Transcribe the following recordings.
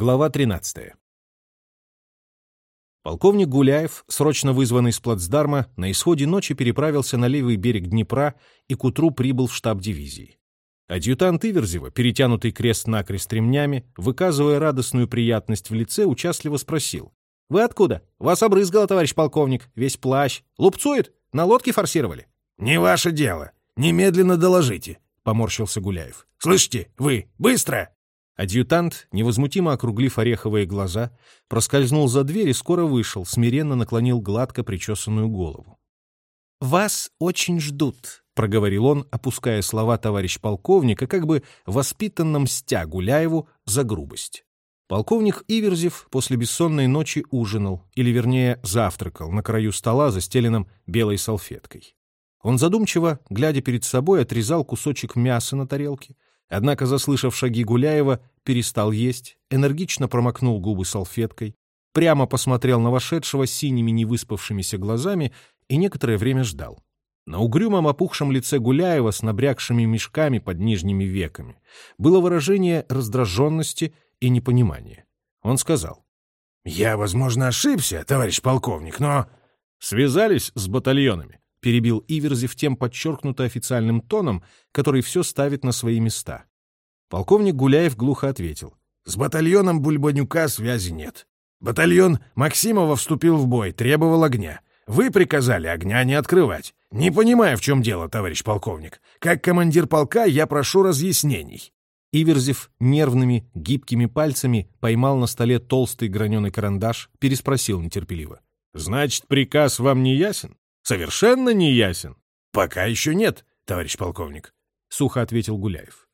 Глава 13. Полковник Гуляев, срочно вызванный с плацдарма, на исходе ночи переправился на левый берег Днепра и к утру прибыл в штаб дивизии. Адъютант Иверзева, перетянутый крест-накрест ремнями, выказывая радостную приятность в лице, участливо спросил. «Вы откуда? Вас обрызгало, товарищ полковник, весь плащ. Лупцует? На лодке форсировали?» «Не ваше дело. Немедленно доложите», — поморщился Гуляев. «Слышите, вы, быстро!» Адъютант, невозмутимо округлив ореховые глаза, проскользнул за дверь и скоро вышел, смиренно наклонил гладко причесанную голову. «Вас очень ждут», — проговорил он, опуская слова товарищ полковника, как бы воспитанно мстя Гуляеву за грубость. Полковник Иверзев после бессонной ночи ужинал, или, вернее, завтракал на краю стола, застеленном белой салфеткой. Он задумчиво, глядя перед собой, отрезал кусочек мяса на тарелке, Однако, заслышав шаги Гуляева, перестал есть, энергично промокнул губы салфеткой, прямо посмотрел на вошедшего синими невыспавшимися глазами и некоторое время ждал. На угрюмом опухшем лице Гуляева с набрякшими мешками под нижними веками было выражение раздраженности и непонимания. Он сказал. «Я, возможно, ошибся, товарищ полковник, но...» «Связались с батальонами?» — перебил Иверзев тем подчеркнуто официальным тоном, который все ставит на свои места. Полковник Гуляев глухо ответил. «С батальоном Бульбанюка связи нет. Батальон Максимова вступил в бой, требовал огня. Вы приказали огня не открывать. Не понимаю, в чем дело, товарищ полковник. Как командир полка я прошу разъяснений». Иверзев нервными, гибкими пальцами поймал на столе толстый граненый карандаш, переспросил нетерпеливо. «Значит, приказ вам не ясен?» совершенно не ясен. Пока еще нет, товарищ полковник, сухо ответил Гуляев.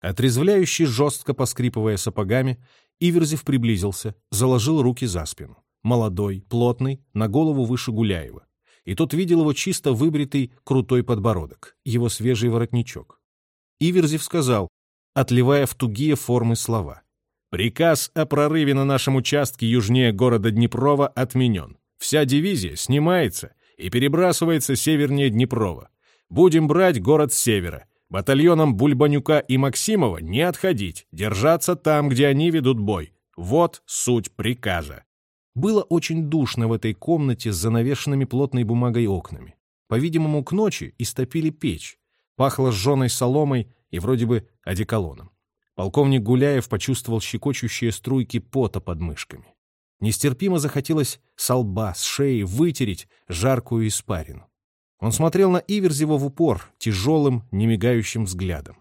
Отрезвляющий, жестко поскрипывая сапогами, Иверзев приблизился, заложил руки за спину. Молодой, плотный, на голову выше Гуляева. И тот видел его чисто выбритый, крутой подбородок, его свежий воротничок. Иверзев сказал, отливая в тугие формы слова. «Приказ о прорыве на нашем участке южнее города Днепрова отменен. Вся дивизия снимается и перебрасывается севернее Днепрова. Будем брать город с севера. Батальонам Бульбанюка и Максимова не отходить, держаться там, где они ведут бой. Вот суть приказа. Было очень душно в этой комнате с занавешенными плотной бумагой окнами. По-видимому, к ночи истопили печь. Пахло сжженной соломой и вроде бы одеколоном. Полковник Гуляев почувствовал щекочущие струйки пота под мышками. Нестерпимо захотелось со лба, с шеи вытереть жаркую испарину. Он смотрел на Иверзева в упор, тяжелым, немигающим взглядом.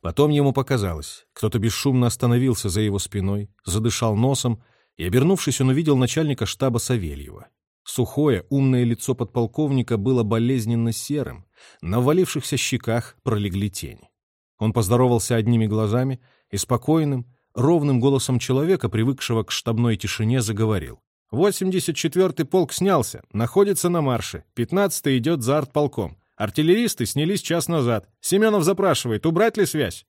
Потом ему показалось, кто-то бесшумно остановился за его спиной, задышал носом, и, обернувшись, он увидел начальника штаба Савельева. Сухое, умное лицо подполковника было болезненно серым, на валившихся щеках пролегли тени. Он поздоровался одними глазами и спокойным, ровным голосом человека, привыкшего к штабной тишине, заговорил. «84-й полк снялся, находится на марше, 15-й идет за артполком. Артиллеристы снялись час назад. Семенов запрашивает, убрать ли связь?»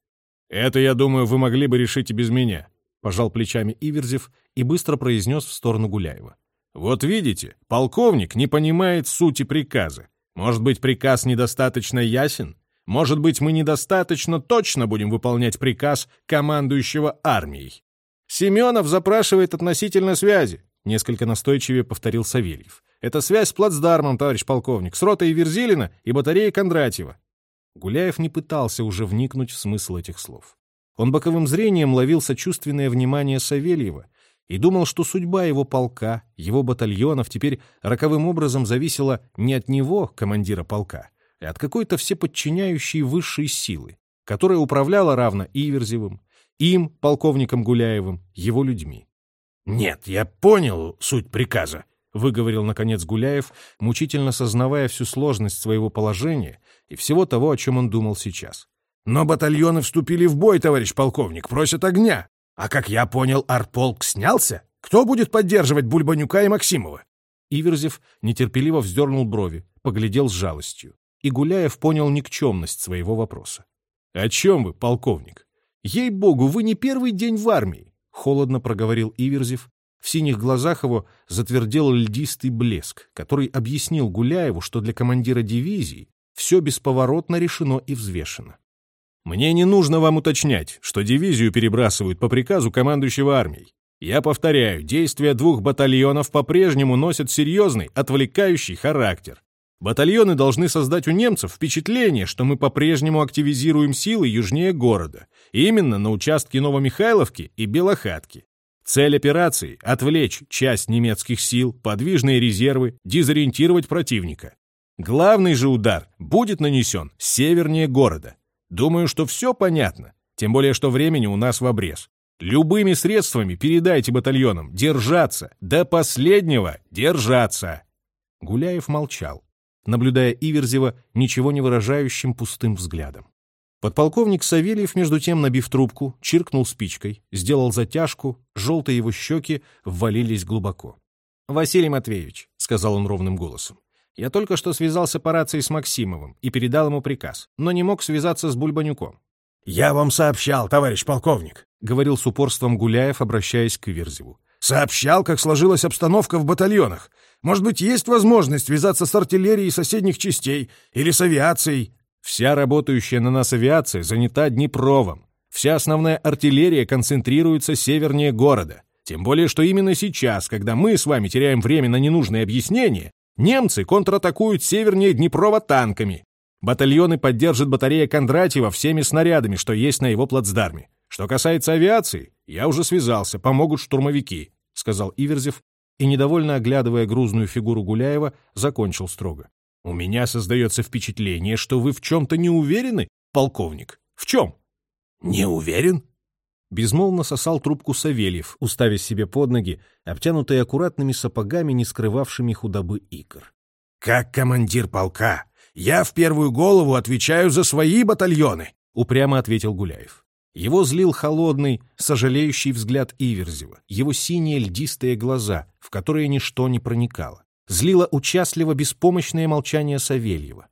«Это, я думаю, вы могли бы решить и без меня», — пожал плечами Иверзев и быстро произнес в сторону Гуляева. «Вот видите, полковник не понимает сути приказа. Может быть, приказ недостаточно ясен? Может быть, мы недостаточно точно будем выполнять приказ командующего армией. Семенов запрашивает относительно связи, несколько настойчивее повторил Савельев. Это связь с плацдармом, товарищ полковник, с ротой Верзилина и батареей Кондратьева. Гуляев не пытался уже вникнуть в смысл этих слов. Он боковым зрением ловил сочувственное внимание Савельева и думал, что судьба его полка, его батальонов теперь роковым образом зависела не от него, командира полка, и от какой-то всеподчиняющей высшей силы, которая управляла равно Иверзевым, им, полковником Гуляевым, его людьми. «Нет, я понял суть приказа», — выговорил, наконец, Гуляев, мучительно сознавая всю сложность своего положения и всего того, о чем он думал сейчас. «Но батальоны вступили в бой, товарищ полковник, просят огня. А как я понял, артполк снялся? Кто будет поддерживать Бульбанюка и Максимова?» Иверзев нетерпеливо вздернул брови, поглядел с жалостью и Гуляев понял никчемность своего вопроса. «О чем вы, полковник? Ей-богу, вы не первый день в армии!» — холодно проговорил Иверзев. В синих глазах его затвердел льдистый блеск, который объяснил Гуляеву, что для командира дивизии все бесповоротно решено и взвешено. Мне не нужно вам уточнять, что дивизию перебрасывают по приказу командующего армией. Я повторяю, действия двух батальонов по-прежнему носят серьезный, отвлекающий характер. Батальоны должны создать у немцев впечатление, что мы по-прежнему активизируем силы южнее города, именно на участке Новомихайловки и Белохатки. Цель операции – отвлечь часть немецких сил, подвижные резервы, дезориентировать противника. Главный же удар будет нанесен севернее города. Думаю, что все понятно, тем более, что времени у нас в обрез. Любыми средствами передайте батальонам держаться, до последнего держаться. Гуляев молчал, наблюдая Иверзева ничего не выражающим пустым взглядом. Подполковник Савельев, между тем, набив трубку, чиркнул спичкой, сделал затяжку, желтые его щеки ввалились глубоко. «Василий Матвеевич», — сказал он ровным голосом, — «я только что связался по рации с Максимовым и передал ему приказ, но не мог связаться с Бульбанюком». «Я вам сообщал, товарищ полковник», — говорил с упорством Гуляев, обращаясь к Иверзеву. «Сообщал, как сложилась обстановка в батальонах. Может быть, есть возможность связаться с артиллерией соседних частей или с авиацией?» Вся работающая на нас авиация занята Днепровом. Вся основная артиллерия концентрируется севернее города. Тем более, что именно сейчас, когда мы с вами теряем время на ненужные объяснения, немцы контратакуют севернее Днепрова танками. Батальоны поддержит батарея Кондратьева всеми снарядами, что есть на его плацдарме. Что касается авиации, я уже связался, помогут штурмовики», — сказал Иверзев и, недовольно оглядывая грузную фигуру Гуляева, закончил строго. У меня создается впечатление, что вы в чем-то не уверены, полковник. В чем? Не уверен? Безмолвно сосал трубку Савельев, уставив себе под ноги, обтянутые аккуратными сапогами, не скрывавшими худобы икр. «Как командир полка, я в первую голову отвечаю за свои батальоны», — упрямо ответил Гуляев. Его злил холодный, сожалеющий взгляд Иверзева, его синие льдистые глаза, в которые ничто не проникало злило участливо беспомощное молчание Савельева.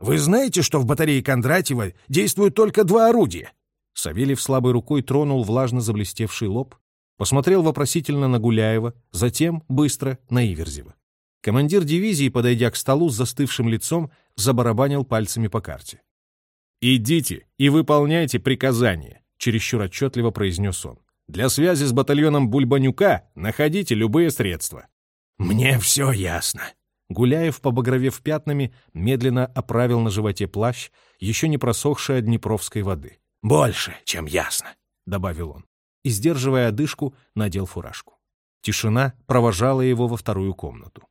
«Вы знаете, что в батарее Кондратьева действуют только два орудия?» Савельев слабой рукой тронул влажно заблестевший лоб, посмотрел вопросительно на Гуляева, затем быстро на Иверзева. Командир дивизии, подойдя к столу с застывшим лицом, забарабанил пальцами по карте. «Идите и выполняйте приказания», — чересчур отчетливо произнес он. «Для связи с батальоном Бульбанюка находите любые средства. «Мне все ясно». Гуляев, побагровев пятнами, медленно оправил на животе плащ, еще не просохший от Днепровской воды. «Больше, чем ясно», — добавил он. И, сдерживая одышку, надел фуражку. Тишина провожала его во вторую комнату.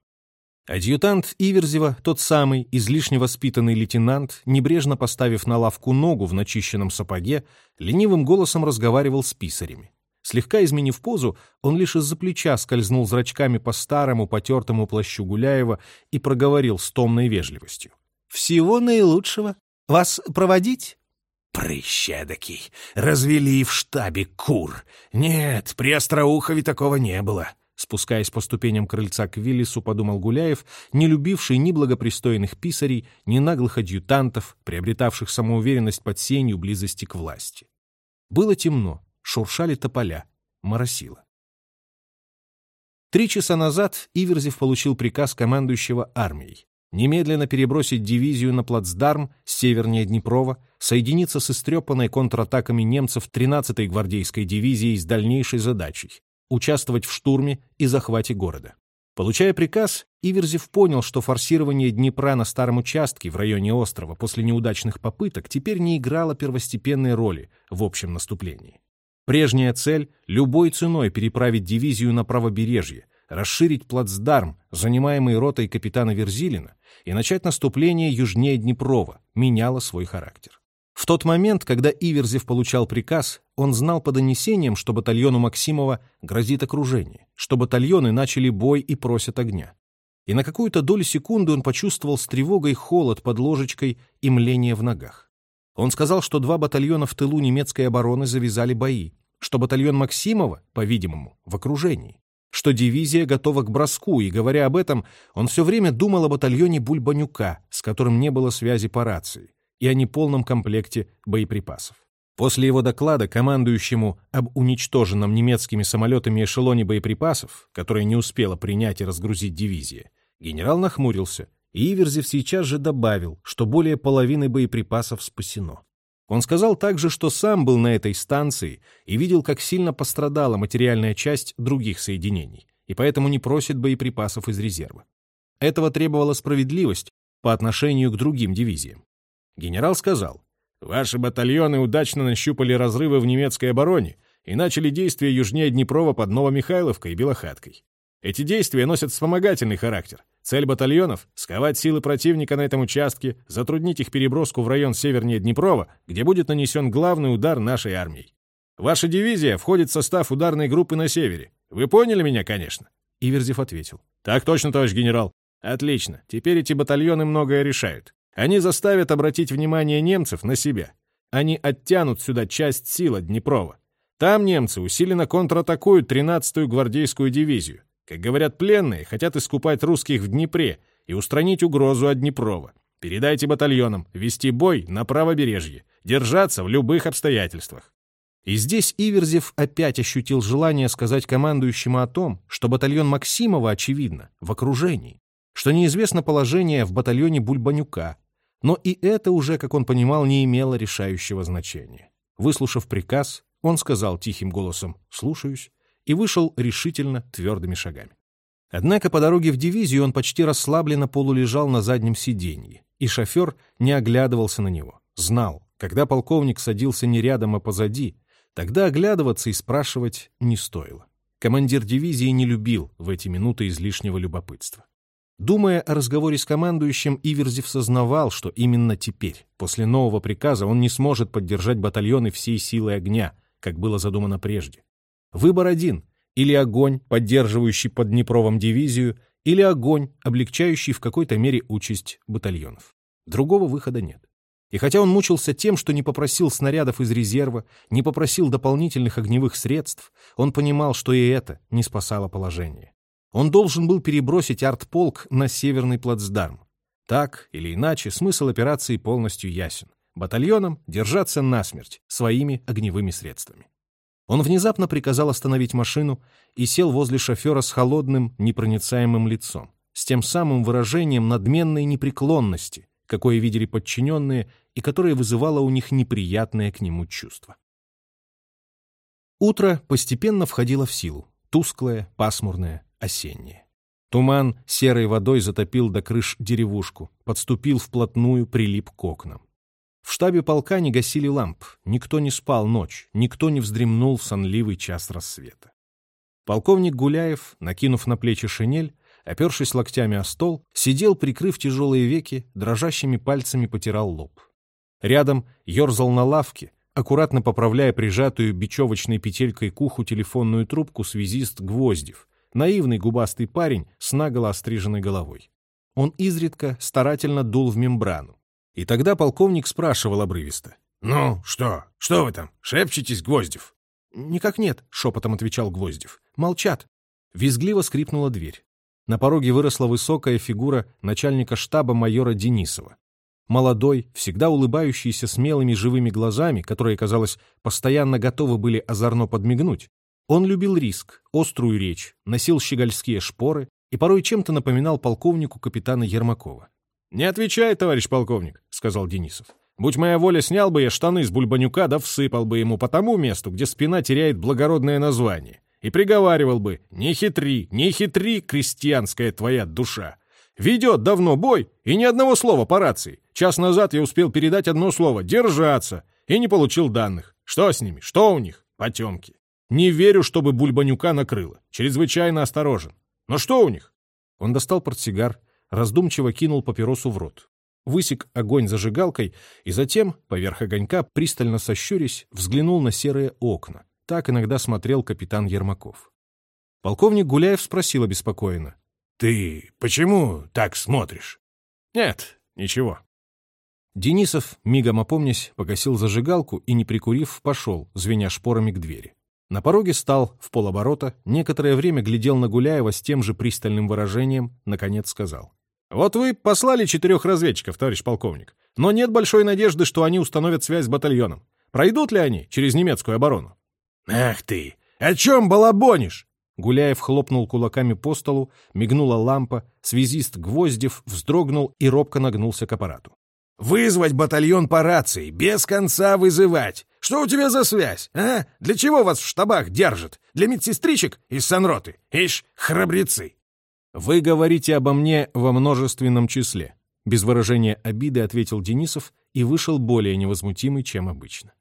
Адъютант Иверзева, тот самый излишне воспитанный лейтенант, небрежно поставив на лавку ногу в начищенном сапоге, ленивым голосом разговаривал с писарями. Слегка изменив позу, он лишь из-за плеча скользнул зрачками по старому потертому плащу Гуляева и проговорил с томной вежливостью. «Всего наилучшего. Вас проводить?» «Прыщ! Развели в штабе кур! Нет, при Остроухове такого не было!» Спускаясь по ступеням крыльца к Виллису, подумал Гуляев, не любивший ни благопристойных писарей, ни наглых адъютантов, приобретавших самоуверенность под сенью близости к власти. Было темно, шуршали тополя, моросило. Три часа назад Иверзев получил приказ командующего армией немедленно перебросить дивизию на плацдарм севернее Днепрова, соединиться с истрепанной контратаками немцев 13-й гвардейской дивизией с дальнейшей задачей — участвовать в штурме и захвате города. Получая приказ, Иверзев понял, что форсирование Днепра на старом участке в районе острова после неудачных попыток теперь не играло первостепенной роли в общем наступлении. Прежняя цель — любой ценой переправить дивизию на правобережье, расширить плацдарм, занимаемый ротой капитана Верзилина, и начать наступление южнее Днепрова, меняла свой характер. В тот момент, когда Иверзев получал приказ, он знал по донесениям, что батальону Максимова грозит окружение, что батальоны начали бой и просят огня. И на какую-то долю секунды он почувствовал с тревогой холод под ложечкой и мление в ногах. Он сказал, что два батальона в тылу немецкой обороны завязали бои, что батальон Максимова, по-видимому, в окружении, что дивизия готова к броску, и, говоря об этом, он все время думал о батальоне Бульбанюка, с которым не было связи по рации, и о неполном комплекте боеприпасов. После его доклада командующему об уничтоженном немецкими самолетами эшелоне боеприпасов, который не успела принять и разгрузить дивизия, генерал нахмурился и Иверзев сейчас же добавил, что более половины боеприпасов спасено. Он сказал также, что сам был на этой станции и видел, как сильно пострадала материальная часть других соединений, и поэтому не просит боеприпасов из резерва. Этого требовала справедливость по отношению к другим дивизиям. Генерал сказал, «Ваши батальоны удачно нащупали разрывы в немецкой обороне и начали действия южнее Днепрова под Новомихайловкой и Белохаткой. Эти действия носят вспомогательный характер. Цель батальонов — сковать силы противника на этом участке, затруднить их переброску в район севернее Днепрова, где будет нанесен главный удар нашей армией. Ваша дивизия входит в состав ударной группы на севере. Вы поняли меня, конечно?» Иверзев ответил. «Так точно, товарищ генерал. Отлично. Теперь эти батальоны многое решают. Они заставят обратить внимание немцев на себя. Они оттянут сюда часть сил от Днепрова. Там немцы усиленно контратакуют 13-ю гвардейскую дивизию. Как говорят пленные, хотят искупать русских в Днепре и устранить угрозу от Днепрова. Передайте батальонам вести бой на правобережье, держаться в любых обстоятельствах. И здесь Иверзев опять ощутил желание сказать командующему о том, что батальон Максимова, очевидно, в окружении, что неизвестно положение в батальоне Бульбанюка, но и это уже, как он понимал, не имело решающего значения. Выслушав приказ, он сказал тихим голосом «слушаюсь» и вышел решительно твердыми шагами. Однако по дороге в дивизию он почти расслабленно полулежал на заднем сиденье, и шофер не оглядывался на него. Знал, когда полковник садился не рядом, а позади, тогда оглядываться и спрашивать не стоило. Командир дивизии не любил в эти минуты излишнего любопытства. Думая о разговоре с командующим, Иверзев сознавал, что именно теперь, после нового приказа, он не сможет поддержать батальоны всей силой огня, как было задумано прежде. Выбор один — или огонь, поддерживающий под Днепровом дивизию, или огонь, облегчающий в какой-то мере участь батальонов. Другого выхода нет. И хотя он мучился тем, что не попросил снарядов из резерва, не попросил дополнительных огневых средств, он понимал, что и это не спасало положение. Он должен был перебросить артполк на северный плацдарм. Так или иначе, смысл операции полностью ясен. Батальонам держаться насмерть своими огневыми средствами. Он внезапно приказал остановить машину и сел возле шофера с холодным, непроницаемым лицом, с тем самым выражением надменной непреклонности, какое видели подчиненные и которое вызывало у них неприятное к нему чувство. Утро постепенно входило в силу, тусклое, пасмурное, осеннее. Туман серой водой затопил до крыш деревушку, подступил вплотную, прилип к окнам. В штабе полка не гасили ламп, никто не спал ночь, никто не вздремнул в сонливый час рассвета. Полковник Гуляев, накинув на плечи шинель, опершись локтями о стол, сидел, прикрыв тяжелые веки, дрожащими пальцами потирал лоб. Рядом ерзал на лавке, аккуратно поправляя прижатую бечевочной петелькой к уху телефонную трубку связист Гвоздев, наивный губастый парень с наголо остриженной головой. Он изредка старательно дул в мембрану. И тогда полковник спрашивал обрывисто. «Ну, что? Что вы там? Шепчетесь, Гвоздев?» «Никак нет», — шепотом отвечал Гвоздев. «Молчат». Визгливо скрипнула дверь. На пороге выросла высокая фигура начальника штаба майора Денисова. Молодой, всегда улыбающийся смелыми живыми глазами, которые, казалось, постоянно готовы были озорно подмигнуть. Он любил риск, острую речь, носил щегольские шпоры и порой чем-то напоминал полковнику капитана Ермакова. «Не отвечай, товарищ полковник», — сказал Денисов. «Будь моя воля, снял бы я штаны с бульбанюка, да всыпал бы ему по тому месту, где спина теряет благородное название, и приговаривал бы «Не хитри, не хитри, крестьянская твоя душа». Ведет давно бой, и ни одного слова по рации. Час назад я успел передать одно слово «держаться» и не получил данных. Что с ними? Что у них? Потемки. Не верю, чтобы Бульбанюка накрыло. Чрезвычайно осторожен. Но что у них? Он достал портсигар, раздумчиво кинул папиросу в рот. Высек огонь зажигалкой и затем, поверх огонька, пристально сощурясь, взглянул на серые окна. Так иногда смотрел капитан Ермаков. Полковник Гуляев спросил обеспокоенно. «Ты почему так смотришь?» «Нет, ничего». Денисов, мигом опомнясь, погасил зажигалку и, не прикурив, пошел, звеня шпорами к двери. На пороге стал, в полоборота, некоторое время глядел на Гуляева с тем же пристальным выражением, наконец сказал. Вот вы послали четырех разведчиков, товарищ полковник, но нет большой надежды, что они установят связь с батальоном. Пройдут ли они через немецкую оборону? Ах ты! О чем балабонишь? Гуляев хлопнул кулаками по столу, мигнула лампа, связист Гвоздев вздрогнул и робко нагнулся к аппарату. Вызвать батальон по рации, без конца вызывать. Что у тебя за связь, а? Для чего вас в штабах держат? Для медсестричек из санроты? Ишь, храбрецы!» «Вы говорите обо мне во множественном числе», — без выражения обиды ответил Денисов и вышел более невозмутимый, чем обычно.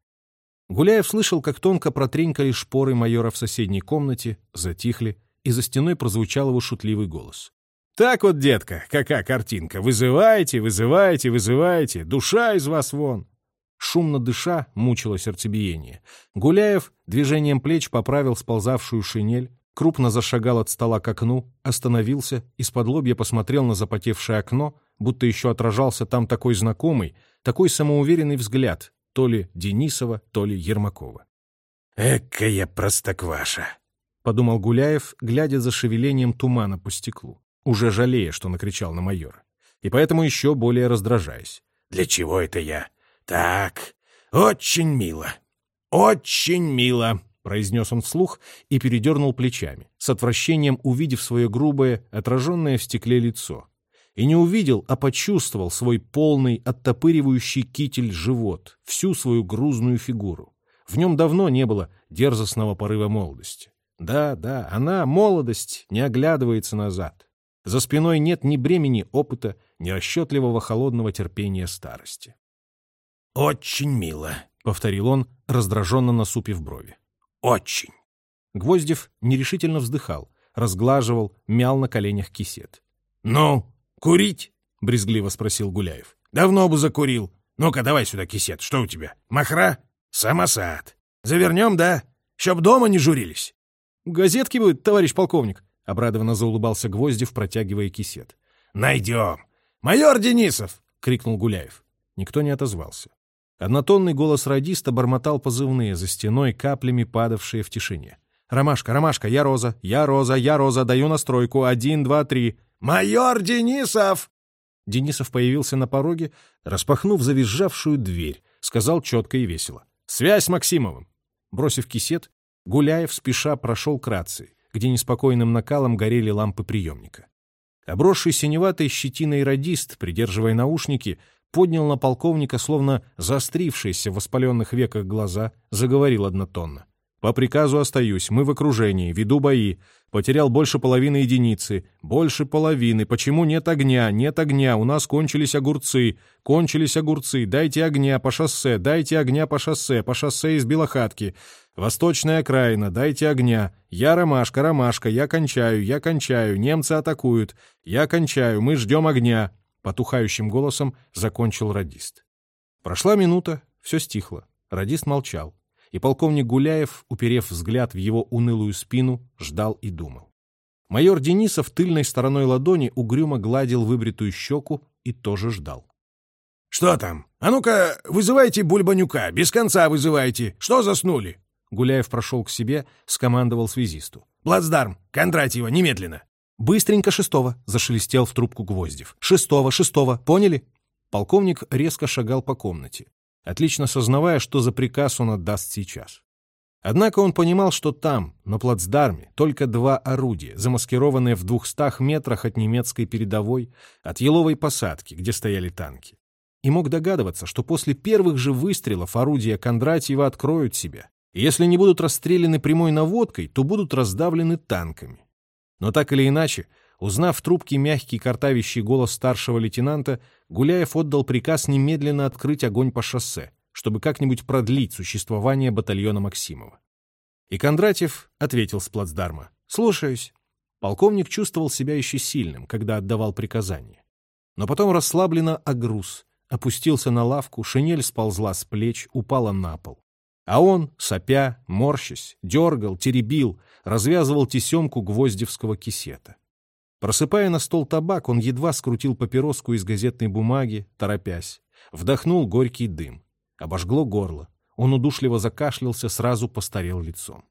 Гуляев слышал, как тонко протренькали шпоры майора в соседней комнате, затихли, и за стеной прозвучал его шутливый голос. «Так вот, детка, какая картинка! Вызывайте, вызывайте, вызывайте! Душа из вас вон!» Шумно дыша, мучило сердцебиение. Гуляев движением плеч поправил сползавшую шинель, крупно зашагал от стола к окну, остановился, из-под лобья посмотрел на запотевшее окно, будто еще отражался там такой знакомый, такой самоуверенный взгляд, то ли Денисова, то ли Ермакова. «Экая простокваша!» — подумал Гуляев, глядя за шевелением тумана по стеклу, уже жалея, что накричал на майора, и поэтому еще более раздражаясь. «Для чего это я? Так, очень мило, очень мило!» — произнес он вслух и передернул плечами, с отвращением увидев свое грубое, отраженное в стекле лицо, и не увидел, а почувствовал свой полный, оттопыривающий китель живот, всю свою грузную фигуру. В нем давно не было дерзостного порыва молодости. Да, да, она, молодость, не оглядывается назад. За спиной нет ни бремени опыта, ни расчетливого холодного терпения старости. «Очень мило», — повторил он, раздраженно насупив брови. «Очень». Гвоздев нерешительно вздыхал, разглаживал, мял на коленях кисет. «Ну, «Курить?» — брезгливо спросил Гуляев. «Давно бы закурил. Ну-ка, давай сюда кисет. Что у тебя? Махра? Самосад. Завернем, да? Чтоб дома не журились». «Газетки будет, товарищ полковник», — обрадованно заулыбался Гвоздев, протягивая кисет. «Найдем. Майор Денисов!» — крикнул Гуляев. Никто не отозвался. Однотонный голос радиста бормотал позывные за стеной, каплями падавшие в тишине. «Ромашка, Ромашка, я Роза, я Роза, я Роза, даю настройку, один, два, три». «Майор Денисов!» Денисов появился на пороге, распахнув завизжавшую дверь, сказал четко и весело. «Связь с Максимовым!» Бросив кисет, Гуляев спеша прошел к рации, где неспокойным накалом горели лампы приемника. Обросший синеватой щетиной радист, придерживая наушники, поднял на полковника, словно заострившиеся в воспаленных веках глаза, заговорил однотонно. По приказу остаюсь, мы в окружении, веду бои. Потерял больше половины единицы. Больше половины. Почему нет огня? Нет огня. У нас кончились огурцы. Кончились огурцы. Дайте огня по шоссе. Дайте огня по шоссе. По шоссе из Белохатки. Восточная окраина. Дайте огня. Я ромашка, ромашка. Я кончаю, я кончаю. Немцы атакуют. Я кончаю. Мы ждем огня. Потухающим голосом закончил радист. Прошла минута. Все стихло. Радист молчал и полковник Гуляев, уперев взгляд в его унылую спину, ждал и думал. Майор Денисов тыльной стороной ладони угрюмо гладил выбритую щеку и тоже ждал. «Что там? А ну-ка, вызывайте Бульбанюка, без конца вызывайте. Что заснули?» Гуляев прошел к себе, скомандовал связисту. «Плацдарм! Кондратьева, немедленно!» «Быстренько шестого!» — зашелестел в трубку Гвоздев. «Шестого, шестого! Поняли?» Полковник резко шагал по комнате отлично сознавая, что за приказ он отдаст сейчас. Однако он понимал, что там, на плацдарме, только два орудия, замаскированные в двухстах метрах от немецкой передовой, от еловой посадки, где стояли танки. И мог догадываться, что после первых же выстрелов орудия Кондратьева откроют себя. И если не будут расстреляны прямой наводкой, то будут раздавлены танками. Но так или иначе, Узнав в трубке мягкий картавящий голос старшего лейтенанта, Гуляев отдал приказ немедленно открыть огонь по шоссе, чтобы как-нибудь продлить существование батальона Максимова. И Кондратьев ответил с плацдарма. «Слушаюсь». Полковник чувствовал себя еще сильным, когда отдавал приказания. Но потом расслабленно огруз, опустился на лавку, шинель сползла с плеч, упала на пол. А он, сопя, морщась, дергал, теребил, развязывал тесемку гвоздевского кисета. Просыпая на стол табак, он едва скрутил папироску из газетной бумаги, торопясь. Вдохнул горький дым. Обожгло горло. Он удушливо закашлялся, сразу постарел лицом.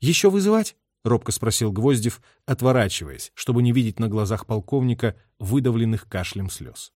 «Еще вызывать?» — робко спросил Гвоздев, отворачиваясь, чтобы не видеть на глазах полковника выдавленных кашлем слез.